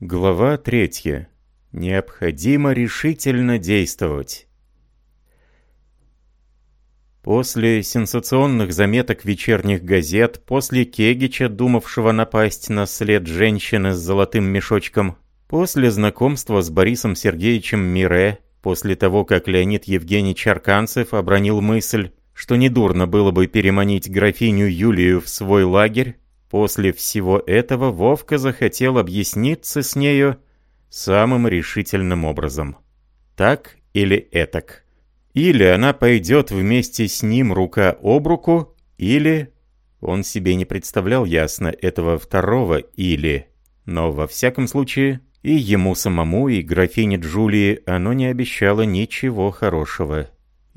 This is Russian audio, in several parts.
Глава третья. Необходимо решительно действовать. После сенсационных заметок вечерних газет, после Кегича, думавшего напасть на след женщины с золотым мешочком, после знакомства с Борисом Сергеевичем Мире, после того, как Леонид Евгеньевич Арканцев обронил мысль, что недурно было бы переманить графиню Юлию в свой лагерь, После всего этого Вовка захотел объясниться с нею самым решительным образом. Так или этак. Или она пойдет вместе с ним рука об руку, или... Он себе не представлял ясно этого второго «или». Но во всяком случае, и ему самому, и графине Джулии оно не обещало ничего хорошего.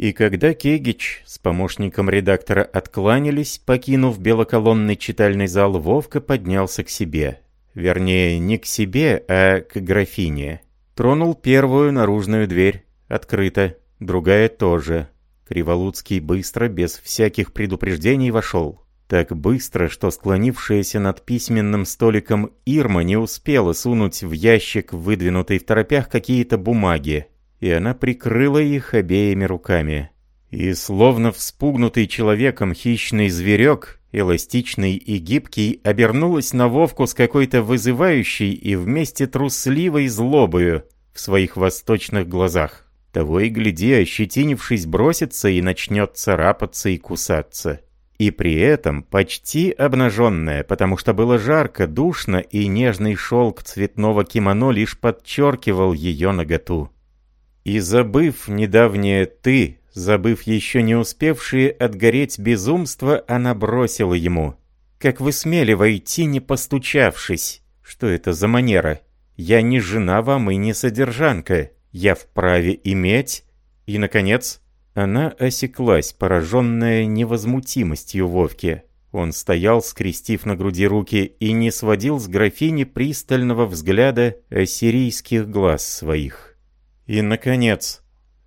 И когда Кегич с помощником редактора откланялись, покинув белоколонный читальный зал, Вовка поднялся к себе. Вернее, не к себе, а к графине. Тронул первую наружную дверь. Открыто. Другая тоже. Криволуцкий быстро, без всяких предупреждений, вошел. Так быстро, что склонившаяся над письменным столиком Ирма не успела сунуть в ящик, выдвинутый в торопях, какие-то бумаги и она прикрыла их обеими руками. И словно вспугнутый человеком хищный зверек, эластичный и гибкий, обернулась на Вовку с какой-то вызывающей и вместе трусливой злобою в своих восточных глазах. Того и гляди, ощетинившись, бросится и начнет царапаться и кусаться. И при этом почти обнаженная, потому что было жарко, душно, и нежный шелк цветного кимоно лишь подчеркивал ее наготу. И забыв недавнее «ты», забыв еще не успевшие отгореть безумство, она бросила ему. «Как вы смели войти, не постучавшись? Что это за манера? Я не жена вам и не содержанка. Я вправе иметь...» И, наконец, она осеклась, пораженная невозмутимостью Вовки. Он стоял, скрестив на груди руки, и не сводил с графини пристального взгляда ассирийских глаз своих. И, наконец,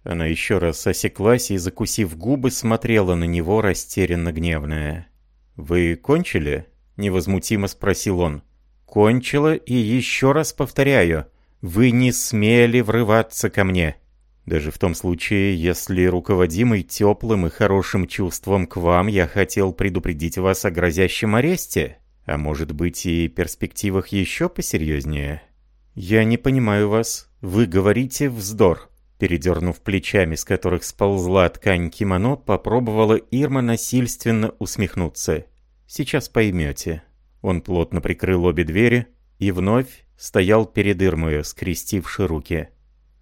она еще раз осеклась и, закусив губы, смотрела на него растерянно гневная. «Вы кончили?» — невозмутимо спросил он. «Кончила и еще раз повторяю. Вы не смели врываться ко мне. Даже в том случае, если руководимый теплым и хорошим чувством к вам, я хотел предупредить вас о грозящем аресте, а может быть и перспективах еще посерьезнее. Я не понимаю вас. «Вы говорите вздор». Передернув плечами, с которых сползла ткань кимоно, попробовала Ирма насильственно усмехнуться. «Сейчас поймете». Он плотно прикрыл обе двери и вновь стоял перед Ирмою, скрестивши руки.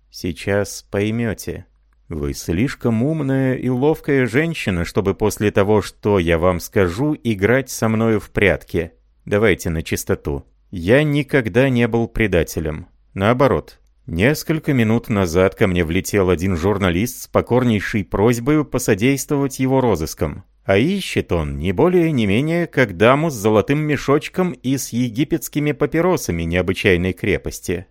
«Сейчас поймете. Вы слишком умная и ловкая женщина, чтобы после того, что я вам скажу, играть со мною в прятки. Давайте на чистоту. Я никогда не был предателем. Наоборот, Несколько минут назад ко мне влетел один журналист с покорнейшей просьбой посодействовать его розыскам. А ищет он не более не менее, как даму с золотым мешочком и с египетскими папиросами необычайной крепости.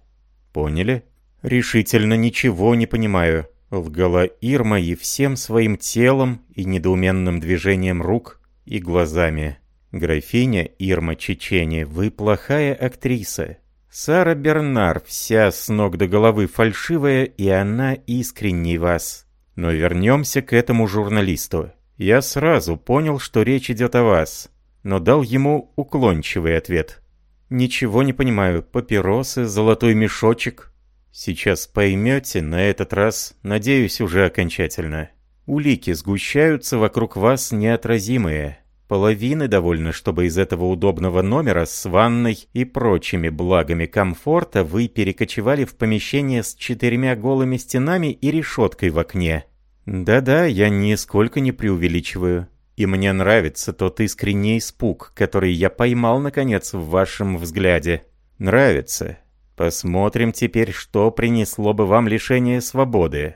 Поняли? Решительно ничего не понимаю. Лгала Ирма и всем своим телом и недоуменным движением рук и глазами. Графиня Ирма Чечени, вы плохая актриса. Сара Бернар вся с ног до головы фальшивая, и она искренней вас. Но вернемся к этому журналисту. Я сразу понял, что речь идет о вас, но дал ему уклончивый ответ. Ничего не понимаю. Папиросы, золотой мешочек. Сейчас поймете, на этот раз, надеюсь, уже окончательно. Улики сгущаются вокруг вас неотразимые. Половины довольно, чтобы из этого удобного номера с ванной и прочими благами комфорта вы перекочевали в помещение с четырьмя голыми стенами и решеткой в окне. Да-да, я нисколько не преувеличиваю. И мне нравится тот искренний испуг, который я поймал, наконец, в вашем взгляде. Нравится. Посмотрим теперь, что принесло бы вам лишение свободы.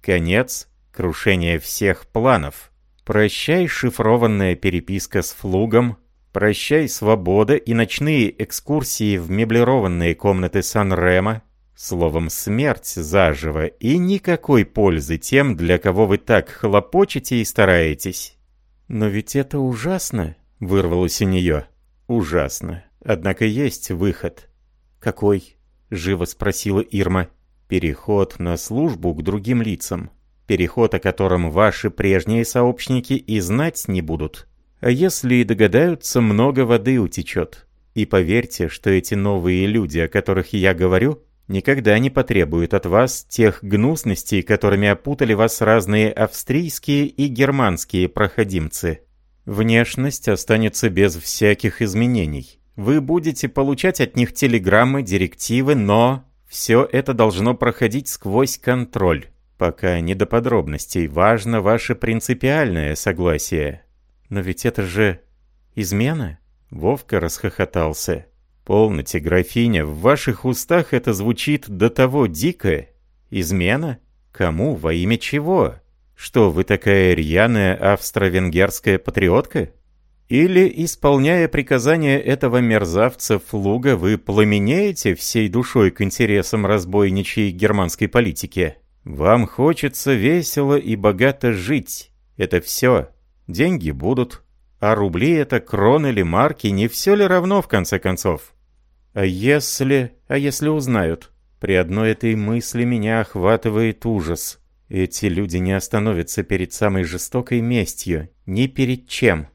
Конец, крушение всех планов. Прощай шифрованная переписка с Флугом, прощай свобода и ночные экскурсии в меблированные комнаты Сан-Рема, словом, смерть заживо и никакой пользы тем, для кого вы так хлопочете и стараетесь. «Но ведь это ужасно», — вырвалось у нее. «Ужасно. Однако есть выход». «Какой?» — живо спросила Ирма. «Переход на службу к другим лицам. Переход, о котором ваши прежние сообщники и знать не будут. А если и догадаются, много воды утечет. И поверьте, что эти новые люди, о которых я говорю, никогда не потребуют от вас тех гнусностей, которыми опутали вас разные австрийские и германские проходимцы. Внешность останется без всяких изменений. Вы будете получать от них телеграммы, директивы, но все это должно проходить сквозь контроль. Пока не до подробностей, важно ваше принципиальное согласие. Но ведь это же измена? Вовка расхохотался. «Полноте, графиня, в ваших устах это звучит до того дико. Измена? Кому? Во имя чего? Что, вы такая рьяная австро-венгерская патриотка? Или, исполняя приказания этого мерзавца Флуга, вы пламенеете всей душой к интересам разбойничьей германской политики? Вам хочется весело и богато жить. Это все. Деньги будут. А рубли это крон или марки, не все ли равно в конце концов? А если... а если узнают? При одной этой мысли меня охватывает ужас. Эти люди не остановятся перед самой жестокой местью, ни перед чем.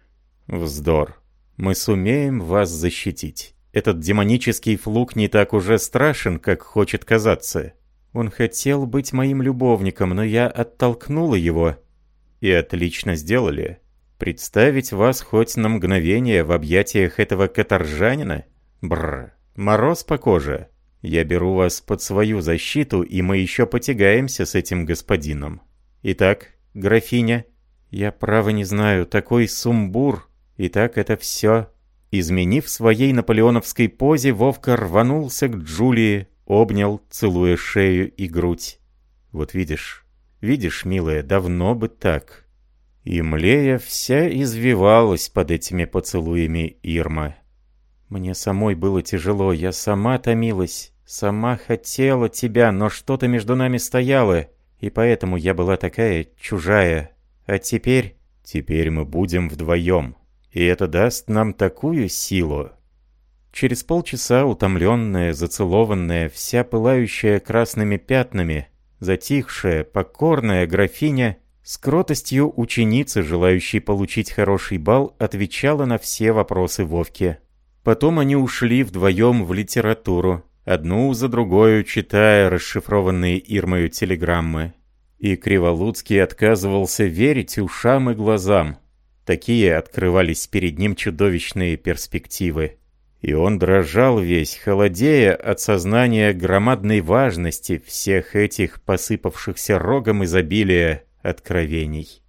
Вздор. Мы сумеем вас защитить. Этот демонический флук не так уже страшен, как хочет казаться. Он хотел быть моим любовником, но я оттолкнула его. И отлично сделали. Представить вас хоть на мгновение в объятиях этого каторжанина? Бррр. Мороз по коже. Я беру вас под свою защиту, и мы еще потягаемся с этим господином. Итак, графиня, я право не знаю, такой сумбур. Итак, это все. Изменив своей наполеоновской позе, Вовка рванулся к Джулии, обнял, целуя шею и грудь. Вот видишь, видишь, милая, давно бы так. И Млея вся извивалась под этими поцелуями Ирма. Мне самой было тяжело, я сама томилась, сама хотела тебя, но что-то между нами стояло, и поэтому я была такая чужая. А теперь... Теперь мы будем вдвоем, и это даст нам такую силу. Через полчаса, утомленная, зацелованная, вся пылающая красными пятнами, затихшая, покорная графиня, с кротостью ученицы, желающей получить хороший бал, отвечала на все вопросы Вовки. Потом они ушли вдвоем в литературу, одну за другой читая расшифрованные Ирмою телеграммы. И Криволуцкий отказывался верить ушам и глазам. Такие открывались перед ним чудовищные перспективы. И он дрожал весь, холодея от сознания громадной важности всех этих посыпавшихся рогом изобилия откровений.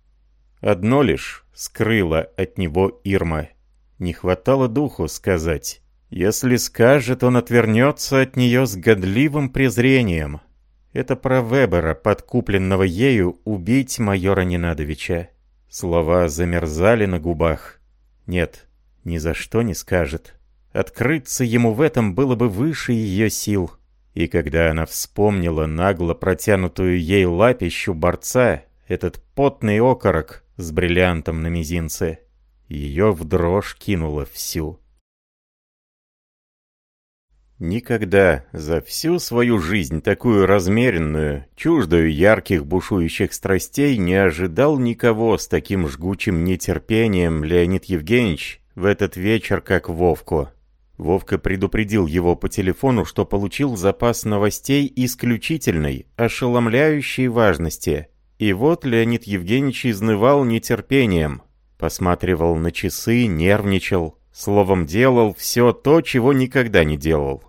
Одно лишь скрыло от него Ирма — не хватало духу сказать. Если скажет, он отвернется от нее с годливым презрением. Это про Вебера, подкупленного ею, убить майора Ненадовича. Слова замерзали на губах. Нет, ни за что не скажет. Открыться ему в этом было бы выше ее сил. И когда она вспомнила нагло протянутую ей лапищу борца, этот потный окорок с бриллиантом на мизинце, ее в дрожь кинуло всю. Никогда за всю свою жизнь такую размеренную, чуждую ярких бушующих страстей не ожидал никого с таким жгучим нетерпением Леонид Евгеньевич в этот вечер, как Вовку. Вовка предупредил его по телефону, что получил запас новостей исключительной, ошеломляющей важности. И вот Леонид Евгеньевич изнывал нетерпением, Посматривал на часы, нервничал. Словом, делал все то, чего никогда не делал.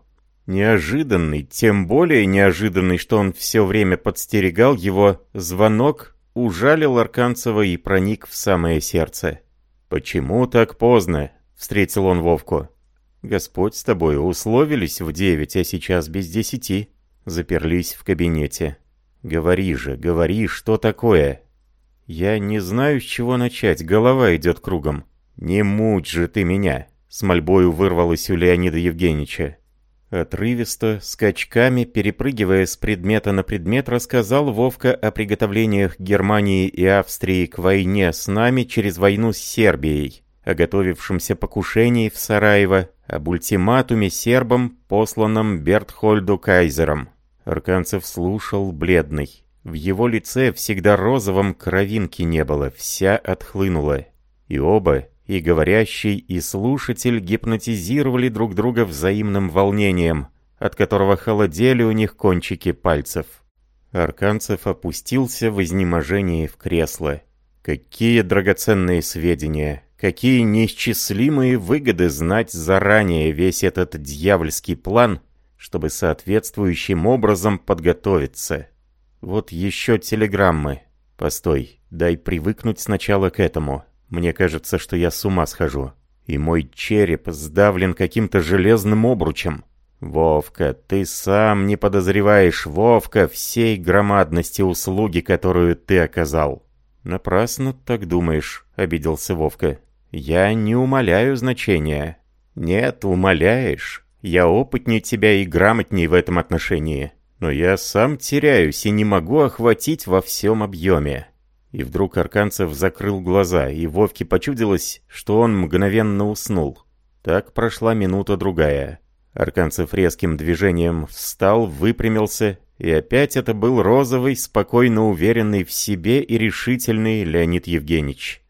Неожиданный, тем более неожиданный, что он все время подстерегал его, звонок ужалил Арканцева и проник в самое сердце. «Почему так поздно?» — встретил он Вовку. «Господь с тобой, условились в девять, а сейчас без десяти». Заперлись в кабинете. «Говори же, говори, что такое?» «Я не знаю, с чего начать, голова идет кругом». «Не муть же ты меня!» — с мольбою вырвалось у Леонида Евгеньевича. Отрывисто, скачками, перепрыгивая с предмета на предмет, рассказал Вовка о приготовлениях Германии и Австрии к войне с нами через войну с Сербией, о готовившемся покушении в Сараево, об ультиматуме сербам, посланном Бертхольду Кайзером. Арканцев слушал бледный. В его лице всегда розовом кровинки не было, вся отхлынула. И оба, и говорящий, и слушатель гипнотизировали друг друга взаимным волнением, от которого холодели у них кончики пальцев. Арканцев опустился в изнеможении в кресло. Какие драгоценные сведения, какие неисчислимые выгоды знать заранее весь этот дьявольский план, чтобы соответствующим образом подготовиться. Вот еще телеграммы. Постой, дай привыкнуть сначала к этому. Мне кажется, что я с ума схожу. И мой череп сдавлен каким-то железным обручем. Вовка, ты сам не подозреваешь, Вовка, всей громадности услуги, которую ты оказал. Напрасно так думаешь, обиделся Вовка. Я не умоляю значения. Нет, умоляешь. Я опытнее тебя и грамотнее в этом отношении. Но я сам теряюсь и не могу охватить во всем объеме. И вдруг Арканцев закрыл глаза, и Вовке почудилось, что он мгновенно уснул. Так прошла минута-другая. Арканцев резким движением встал, выпрямился, и опять это был розовый, спокойно уверенный в себе и решительный Леонид Евгеньевич.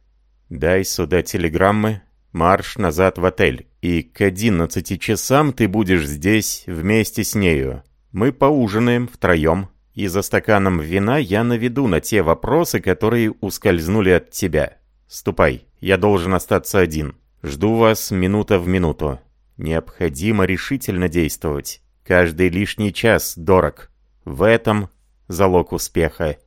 «Дай сюда телеграммы, марш назад в отель, и к одиннадцати часам ты будешь здесь вместе с нею. Мы поужинаем втроем, и за стаканом вина я наведу на те вопросы, которые ускользнули от тебя. Ступай, я должен остаться один. Жду вас минута в минуту. Необходимо решительно действовать. Каждый лишний час дорог. В этом залог успеха.